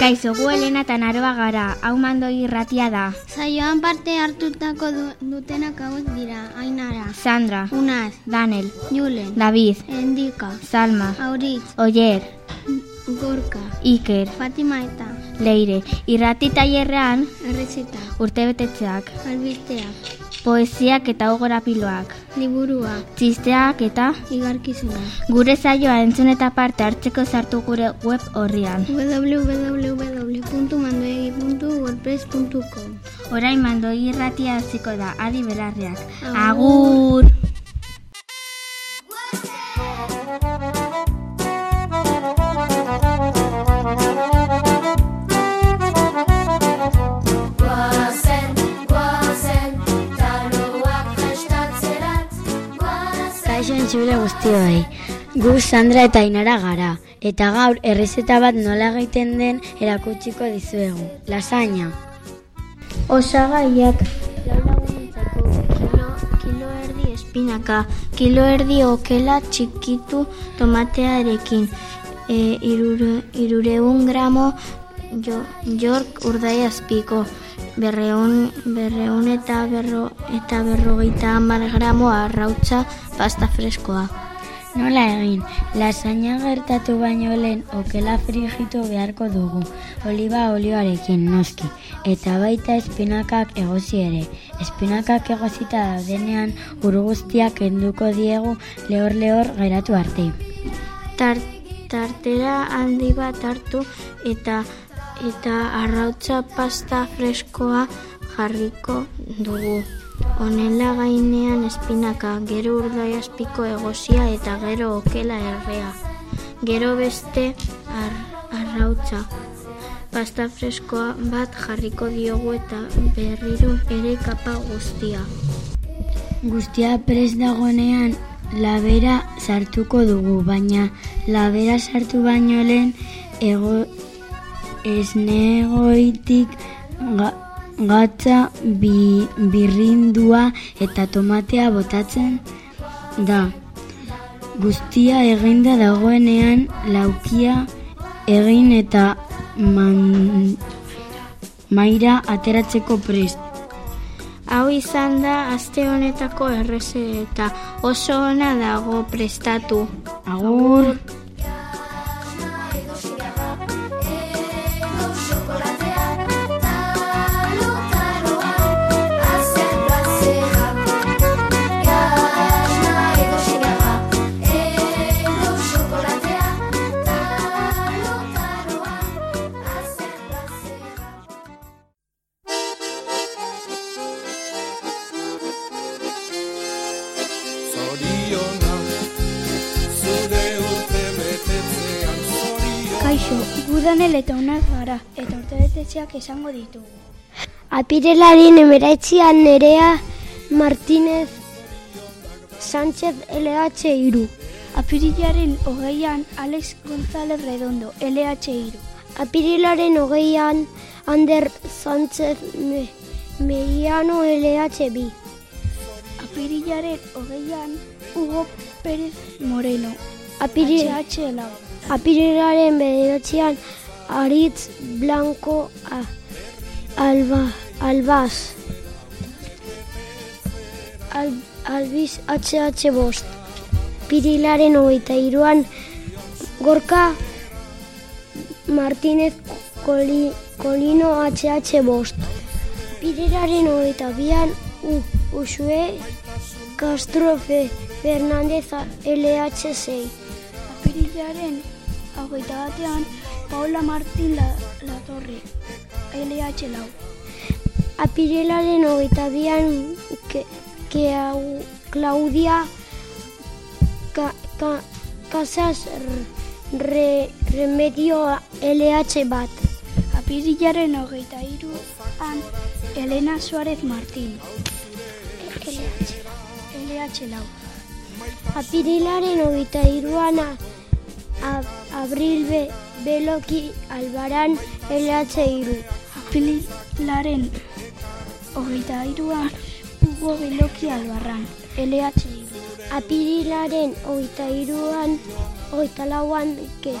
Kaixo, gu Elena eta Naroa gara, hau mando irratia da. Saioan parte hartutako du, dutenak hauek dira, Ainara, Sandra, Unaz, Daniel, Julen, David, Endika, Salma, Auritz, Oyer, Gorka, Iker, Fatima eta. Leire. Irrati tailerrean Errezeta, urtebetetzeak, Albisteak, poesiak eta ogorapiloak, Liburuak, txisteak eta Igarkizunak, gure saioa entzun eta parte hartzeko sartu gure web horrian. www.mandoegi.wordpress.com Orain mando irratia hasiko da, adi belarriak. Agur. Agur! Guztioi. Gu Sandra eta Ainara gara. Eta gaur errezeta bat nola egiten den erakutsiko dizuegu. Lasaina. Osagaiak kilo erdi espinaka, kilo erdi okela txikitu tomatearekin, e, irure, irureun gramo jo, jork urdai azpiko, berreun, berreun eta, berro, eta berrogeita hamar gramo arrautza pasta freskoa. Nola egin, lasaina gertatu baino lehen okela frigitu beharko dugu, oliba olioarekin noski, eta baita espinakak egozi ere. Espinakak egozita daudenean ur guztiak kenduko diegu lehor-lehor geratu arte. Tar, tartera handi bat hartu eta eta arrautza pasta freskoa jarriko dugu. Honela gainean espinaka, gero urdai azpiko egosia eta gero okela errea. Gero beste ar, arrautza. Pasta freskoa bat jarriko diogu eta berriro ere kapa guztia. Guztia prest dagoenean labera sartuko dugu, baina labera sartu baino lehen ego esnegoitik ga, gatza bi, birrindua eta tomatea botatzen da. Guztia eginda dagoenean laukia egin eta man, maira ateratzeko prest. Hau izan da aste honetako errezeta oso ona dago prestatu. Agur! Urtebetetzeak esango ditugu. Apirelaren emeraitzian nerea Martínez Sánchez LH iru. Apirilaren hogeian Alex González Redondo, LH iru. Apirilaren hogeian Ander Sánchez Me Meriano LH bi. Apirilaren hogeian Hugo Pérez Moreno, Apiril, HH lau. apirilaren bederatzean Aritz Blanco A- Alba, Albaz. Al, Albiz HH bost. Pirilaren hogeita iruan Gorka Martínez Coli, Colino HH bost. Pirilaren hogeita bian U, Usue Castro Fe, Fernández LH 6. Apirilaren hogeita batean Paula Martín La, Latorre, LH lau. Apirilaren hogeita bian ke, ke Claudia Ca, ca, Casas re, Remedio LH bat. Apirilaren hogeita iruan Elena Suárez Martín, LH. LH lau. Apirilaren hogeita Abril Be, Beloki Albaran LH iru. Apililaren hogeita iruan Hugo Beloki Albarran, LH Apirilaren hogeita iruan, hogeita lauan, ke,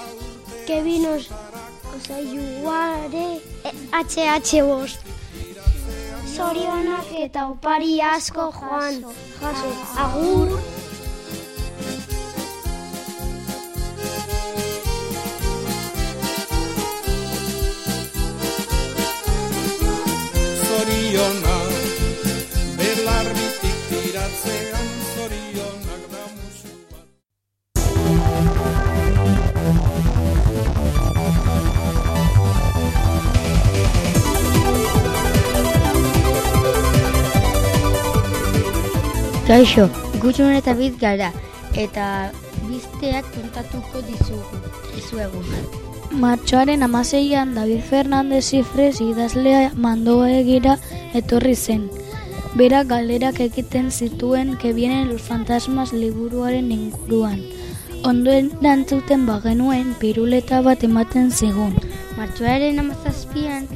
Kevin os, osaiuare, HH bost. Zorionak eta opari asko joan. Jaso, agur. Kaixo, gutxun eta bit gara, eta bizteak kontatuko dizugu, dizuegu. Martxoaren amaseian David Fernandez Zifrez idazlea mandoa egira etorri zen. Berak galderak egiten zituen que vienen los fantasmas liburuaren inguruan. Ondoen dantzuten bagenuen piruleta bat ematen zigun. Martxoaren amazazpian,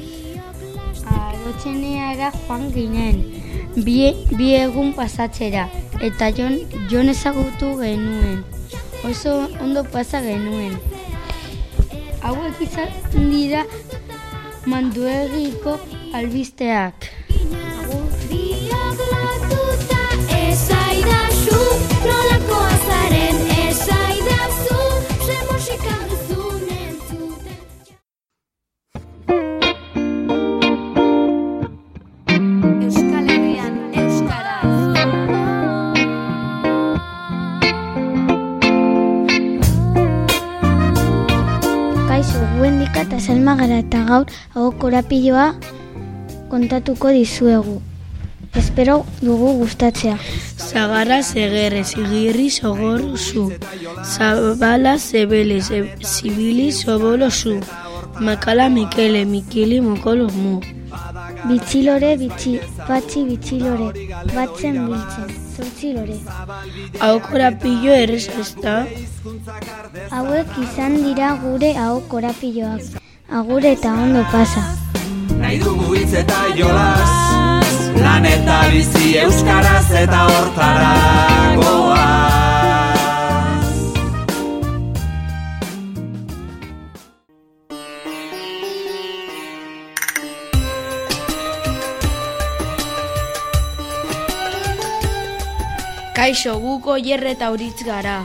arotxeneara joan ginen, bi, bi egun pasatzera, eta jon, jon ezagutu genuen. Oso ondo pasa genuen. Hauek izan dira manduegiko albisteak. Gaur hau korapilloa kontatuko dizuegu. Espero dugu gustatzea. Zagarra zegerre, zigirri zogor zu. Zabala zebele, ze- zibili zobolo zu. Makala mikele, mikili mokolo mu. Bitxilore, bitxi, batxi bitxilore, batzen biltzen, zortzilore. Hau korapillo errez ez da, Hauek izan dira gure hau korapilloak. Agur eta ondo pasa. Nahi dugu hitz eta jolas Lan eta bizi euskaraz eta hortara goaz Kaixo, guko jerre eta uritz gara.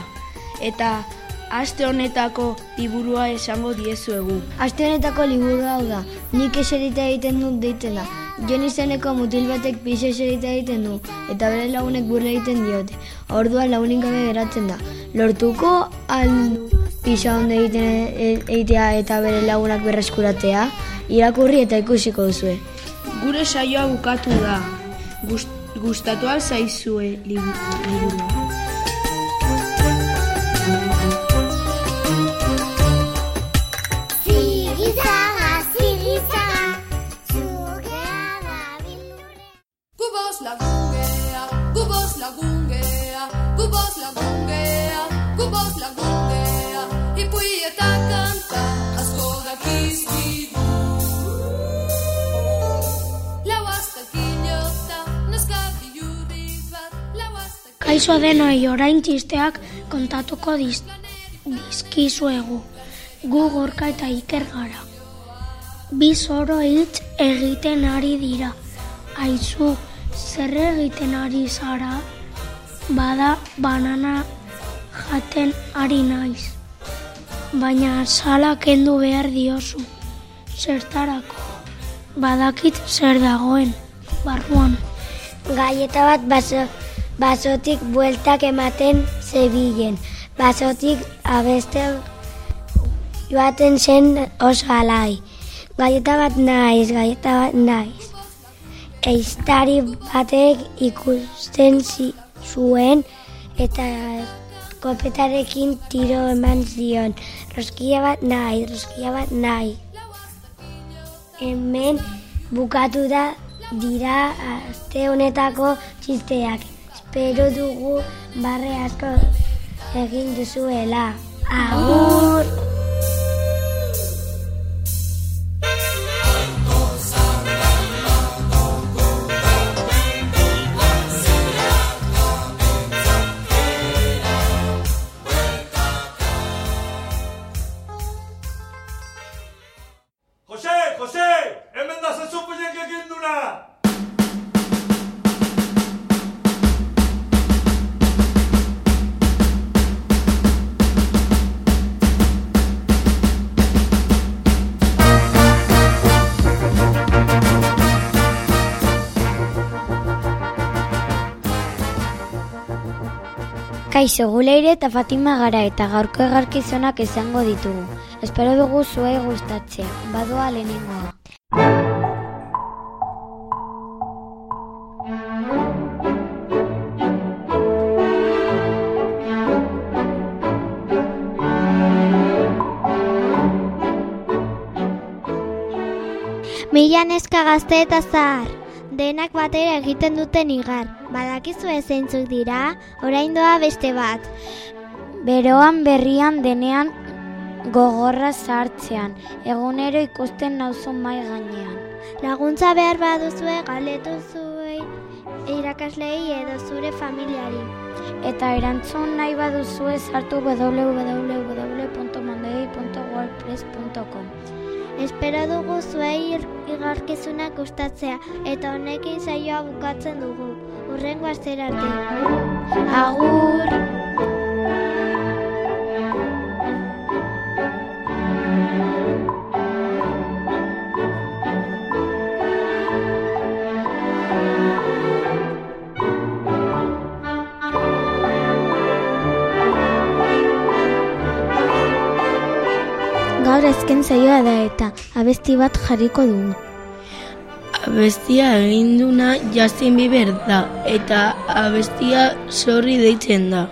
Eta aste honetako liburua esango diezuegu. Aste honetako liburu hau da, nik eserita egiten dut deitzen da. Jon izeneko mutil batek piso eserita egiten du, eta bere lagunek burla egiten diote. Orduan lagunik gabe geratzen da. Lortuko aldu pisa onde egiten e- egitea eta bere lagunak berreskuratzea, irakurri eta ikusiko duzue. Gure saioa bukatu da. Gust, gustatu al zaizue libu- liburua. Kaixo denoi orain txisteak kontatuko diz, dizkizuegu. Gu gorka eta iker gara. Bi zoro hitz egiten ari dira. Aizu, zer egiten ari zara? Bada banana jaten ari naiz. Baina sala kendu behar diozu. Zertarako. Badakit zer dagoen. Barruan. Gaieta bat baso, basotik bueltak ematen zebilen. Basotik abeste joaten zen oso alai. Gaieta bat naiz, gaieta bat naiz. Eiztari batek ikusten zi, zuen eta kopetarekin tiro eman zion. Roskia bat nahi, roskia bat nahi. Hemen bukatu da dira aste honetako txisteak. Espero dugu barre asko egin duzuela. Agur! Kaixo, guleire eta Fatima gara eta gaurko egarkizunak izango ditugu. Espero dugu zuei gustatzea. Badoa lehenengoa. Mila neska gazte eta zahar. Denak batera egiten duten igar. Badakizu zeintzuk dira, orain doa beste bat. Beroan berrian denean gogorra sartzean, egunero ikusten nauzun mai gainean. Laguntza behar baduzue galetu zuei irakaslei edo zure familiari. Eta erantzun nahi baduzue sartu www.mondei.wordpress.com Espero dugu zuei igarkizunak gustatzea eta honekin saioa bukatzen dugu. Urrengo astera arte. Agur! Gaur ezken zaioa da eta abesti bat jarriko dugu. Abestia egin duna Justin Bieber da eta abestia sorri deitzen da.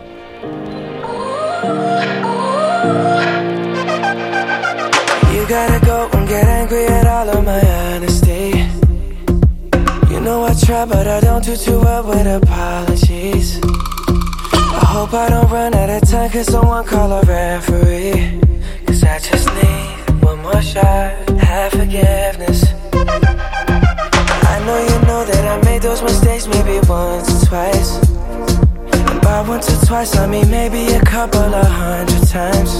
You gotta go and get angry at all of my honesty. You know I try, but I don't do too well with apologies. I hope I don't run out of time, cause someone call a referee. Cause I just need one more shot, have forgiveness. Know you know that I made those mistakes maybe once or twice. And by once or twice, I mean maybe a couple of hundred times.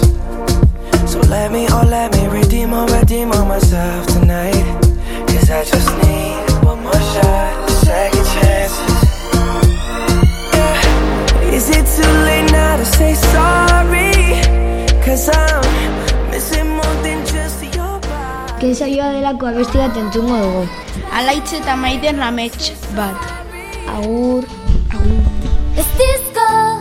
So let me, oh let me redeem or redeem on myself tonight bezalako abesti bat entzungo dugu. Alaitz eta maiden amets bat. Agur. Agur. Is this girl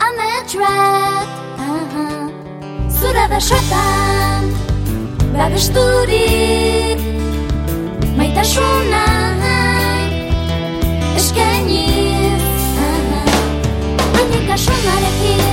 I'm attracted? Uh-huh. Zura basotan, babesturik, maitasuna eskainiz. Uh-huh. Baina kasunarekin,